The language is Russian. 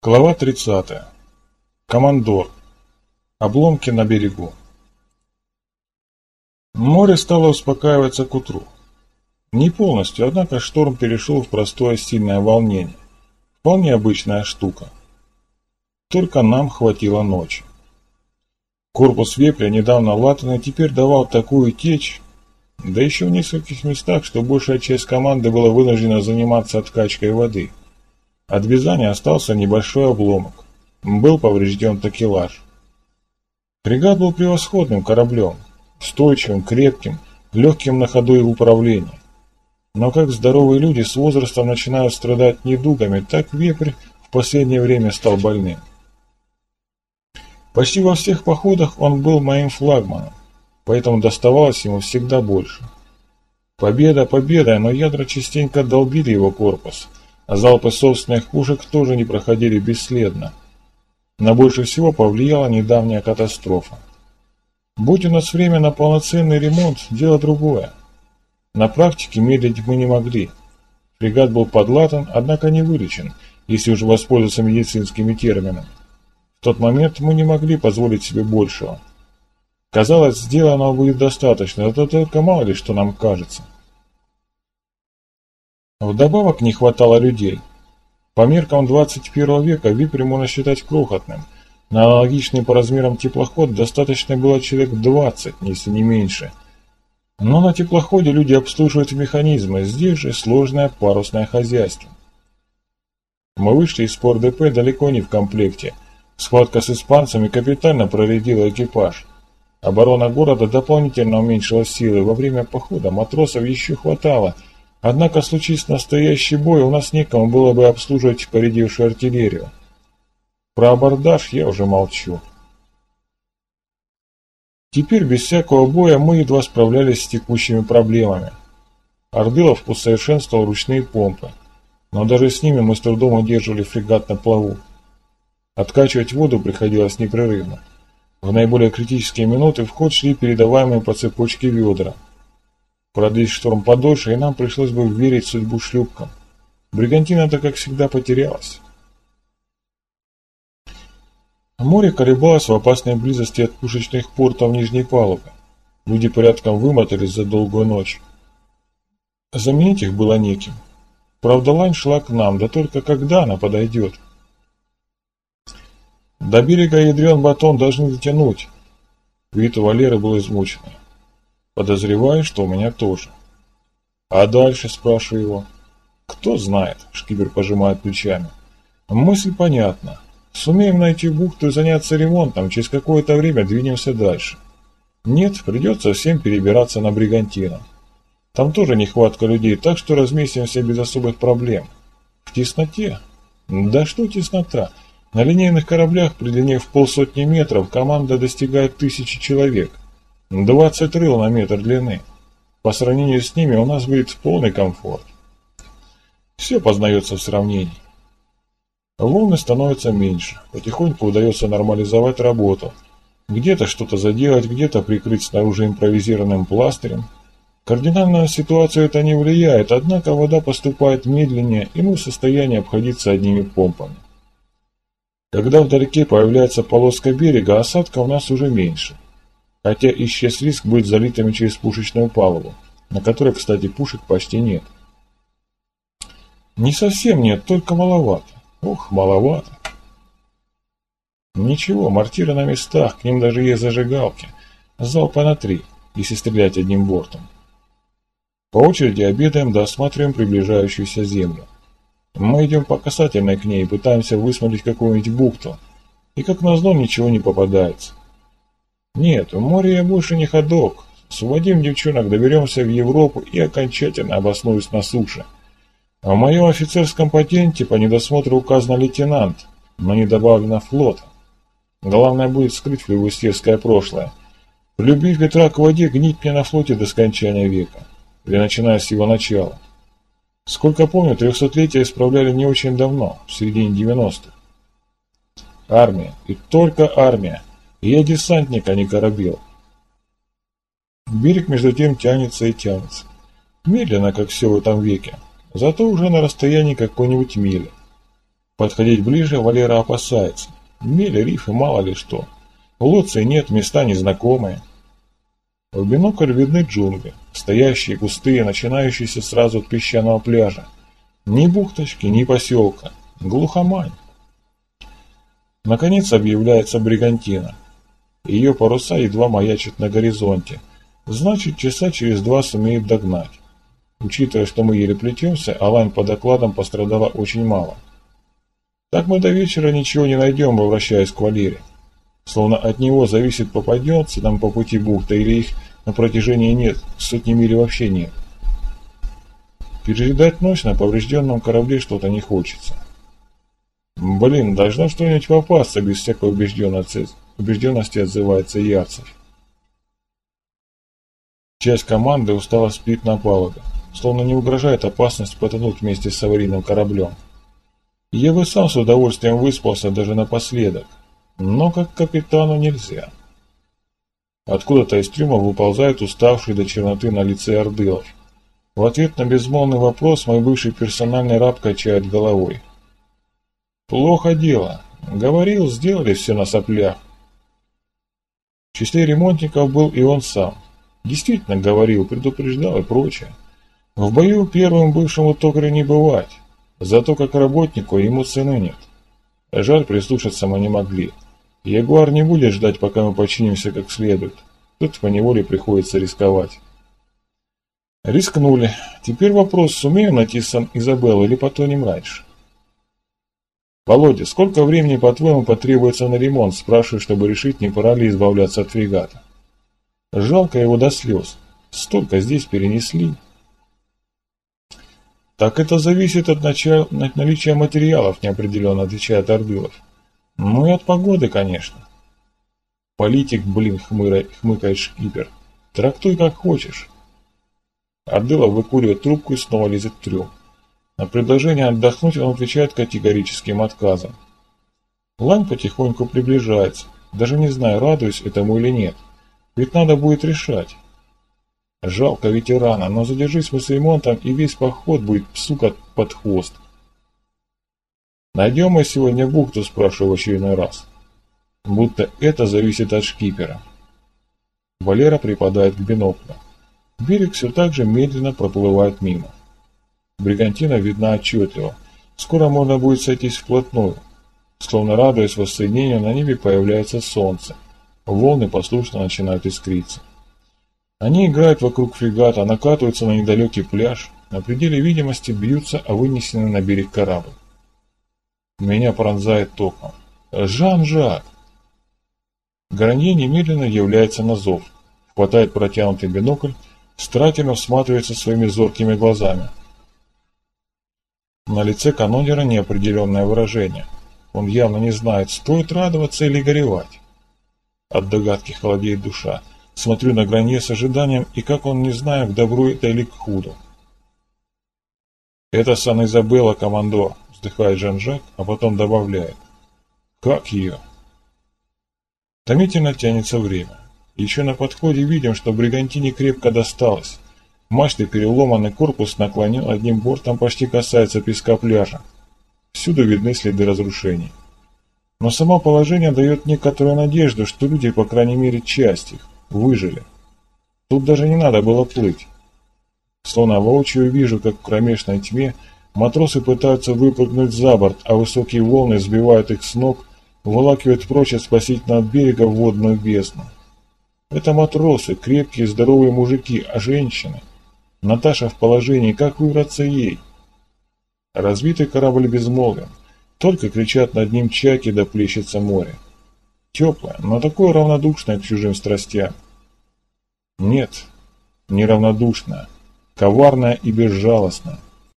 Глава 30. Командор. Обломки на берегу. Море стало успокаиваться к утру. Не полностью, однако шторм перешел в простое сильное волнение. Вполне обычная штука. Только нам хватило ночи. Корпус вепря, недавно латанный, теперь давал такую течь, да еще в нескольких местах, что большая часть команды была вынуждена заниматься откачкой воды – от вязания остался небольшой обломок. Был поврежден такелаж. Фрегат был превосходным кораблем, стойчивым, крепким, легким на ходу и в управлении. Но как здоровые люди с возрастом начинают страдать недугами, так вепрь в последнее время стал больным. Почти во всех походах он был моим флагманом, поэтому доставалось ему всегда больше. Победа победой, но ядра частенько долбили его корпус, а залпы собственных пушек тоже не проходили бесследно. Но больше всего повлияла недавняя катастрофа. Будь у нас время на полноценный ремонт, дело другое. На практике медлить мы не могли. Фрегат был подлатан, однако не вылечен, если уже воспользоваться медицинскими терминами. В тот момент мы не могли позволить себе большего. Казалось, сделанного будет достаточно, а то только мало ли что нам кажется. Вдобавок не хватало людей. По меркам 21 века Випрь можно считать крохотным. На аналогичный по размерам теплоход достаточно было человек 20, если не меньше. Но на теплоходе люди обслуживают механизмы, здесь же сложное парусное хозяйство. Мы вышли из ДП далеко не в комплекте. Схватка с испанцами капитально проредила экипаж. Оборона города дополнительно уменьшила силы. Во время похода матросов еще хватало – Однако, случись настоящий бой, у нас некому было бы обслуживать поредевшую артиллерию. Про абордаж я уже молчу. Теперь без всякого боя мы едва справлялись с текущими проблемами. Ордылов усовершенствовал ручные помпы, но даже с ними мы с трудом удерживали фрегат на плаву. Откачивать воду приходилось непрерывно. В наиболее критические минуты в ход шли передаваемые по цепочке ведра – Продлить шторм подольше, и нам пришлось бы верить судьбу шлюпкам. Бригантина-то, как всегда, потерялась. Море колебалось в опасной близости от пушечных портов Нижней Палубы. Люди порядком вымотались за долгую ночь. Заменить их было неким. Правда, лань шла к нам, да только когда она подойдет? До берега ядрен батон должны дотянуть. Вид у Валеры был измученный. Подозреваю, что у меня тоже. А дальше, спрашиваю его. Кто знает, шкибер пожимает плечами. Мысль понятна. Сумеем найти бухту и заняться ремонтом, через какое-то время двинемся дальше. Нет, придется всем перебираться на Бригантину. Там тоже нехватка людей, так что разместимся без особых проблем. В тесноте? Да что теснота? На линейных кораблях при длине в полсотни метров команда достигает тысячи человек – 20 рыл на метр длины. По сравнению с ними у нас будет полный комфорт. Все познается в сравнении. Волны становятся меньше, потихоньку удается нормализовать работу. Где-то что-то заделать, где-то прикрыть снаружи импровизированным пластырем. Кардинально на ситуацию это не влияет, однако вода поступает медленнее, и мы в состоянии обходиться одними помпами. Когда вдалеке появляется полоска берега, осадка у нас уже меньше – хотя исчез риск быть залитыми через пушечную палубу, на которой, кстати, пушек почти нет. Не совсем нет, только маловато. Ох, маловато. Ничего, мортиры на местах, к ним даже есть зажигалки. Залпа на три, если стрелять одним бортом. По очереди обедаем да осматриваем приближающуюся землю. Мы идем по касательной к ней пытаемся высмотреть какую-нибудь бухту. И как назло ничего не попадается. Нет, в море я больше не ходок. Сводим девчонок, доберемся в Европу и окончательно обоснуюсь на суше. А в моем офицерском патенте по недосмотру указано лейтенант, но не добавлено флот. Главное будет скрыть флюгустерское прошлое. Влюбив ветра к воде, гнить мне на флоте до скончания века. Или начиная с его начала. Сколько помню, трехсотлетия исправляли не очень давно, в середине 90-х. Армия. И только армия. Я десантник, а не корабел. Берег между тем тянется и тянется. Медленно, как все в этом веке, зато уже на расстоянии какой-нибудь мили. Подходить ближе Валера опасается. Мели, рифы, мало ли что. Лоции нет, места незнакомые. В бинокль видны джунгли, стоящие, густые, начинающиеся сразу от песчаного пляжа. Ни бухточки, ни поселка. Глухомань. Наконец объявляется бригантина. Ее паруса едва маячат на горизонте. Значит, часа через два сумеет догнать. Учитывая, что мы еле плетемся, а лань по докладам пострадала очень мало. Так мы до вечера ничего не найдем, возвращаясь к Валере. Словно от него зависит, попадется нам по пути бухта или их на протяжении нет, сотни миль вообще нет. Пережидать ночь на поврежденном корабле что-то не хочется. Блин, должно что-нибудь попасться без всякой убежденности, убежденности отзывается Ярцев. Часть команды устало спит на палубе, словно не угрожает опасность потонуть вместе с аварийным кораблем. Я бы сам с удовольствием выспался даже напоследок, но как капитану нельзя. Откуда-то из трюма выползает уставший до черноты на лице Ордылов. В ответ на безмолвный вопрос мой бывший персональный раб качает головой. Плохо дело. Говорил, сделали все на соплях. В числе ремонтников был и он сам. Действительно говорил, предупреждал и прочее. В бою первым бывшему токарю не бывать. Зато как работнику ему цены нет. Жаль, прислушаться мы не могли. Ягуар не будет ждать, пока мы починимся как следует. Тут поневоле приходится рисковать. Рискнули. Теперь вопрос, сумеем найти сан Изабеллу или потонем раньше? Володя, сколько времени, по-твоему, потребуется на ремонт? Спрашиваю, чтобы решить, не пора ли избавляться от фрегата. Жалко его до слез. Столько здесь перенесли. Так это зависит от, начала, от наличия материалов, неопределенно отвечает Ордылов. Ну и от погоды, конечно. Политик, блин, хмыра, хмыкает шкипер. Трактуй как хочешь. Ордылов выкуривает трубку и снова лезет в трюм. На предложение отдохнуть он отвечает категорическим отказом. Лань потихоньку приближается, даже не знаю, радуюсь этому или нет. Ведь надо будет решать. Жалко ветерана, но задержись мы с ремонтом, и весь поход будет сука под хвост. Найдем мы сегодня бухту, спрашиваю в очередной раз. Будто это зависит от шкипера. Валера припадает к биноклю. Берег все так же медленно проплывает мимо. Бригантина видна отчетливо. Скоро можно будет сойтись вплотную. Словно радуясь воссоединению, на небе появляется солнце. Волны послушно начинают искриться. Они играют вокруг фрегата, накатываются на недалекий пляж, на пределе видимости бьются о вынесенный на берег корабль. Меня пронзает током. «Жан-Жак!» Гаранье немедленно является на зов, хватает протянутый бинокль, старательно всматривается своими зоркими глазами. На лице канонера неопределенное выражение. Он явно не знает, стоит радоваться или горевать. От догадки холодеет душа. Смотрю на Гранье с ожиданием, и как он не знает, к добру это или к худу. «Это Сан-Изабелла, командор», — вздыхает Жан-Жак, а потом добавляет. «Как ее?» Томительно тянется время. Еще на подходе видим, что бригантине крепко досталось. Мачты переломанный корпус наклонен одним бортом почти касается песка пляжа. Всюду видны следы разрушений. Но само положение дает некоторую надежду, что люди, по крайней мере часть их, выжили. Тут даже не надо было плыть. Словно воочию вижу, как в кромешной тьме матросы пытаются выпрыгнуть за борт, а высокие волны сбивают их с ног, волакивают прочь от спасительного берега в водную бездну. Это матросы, крепкие, здоровые мужики, а женщины? Наташа в положении, как выбраться ей? Разбитый корабль безмолвен, только кричат над ним чаки да плещется море. Теплое, но такое равнодушное к чужим страстям. Нет, неравнодушное, коварное и безжалостное.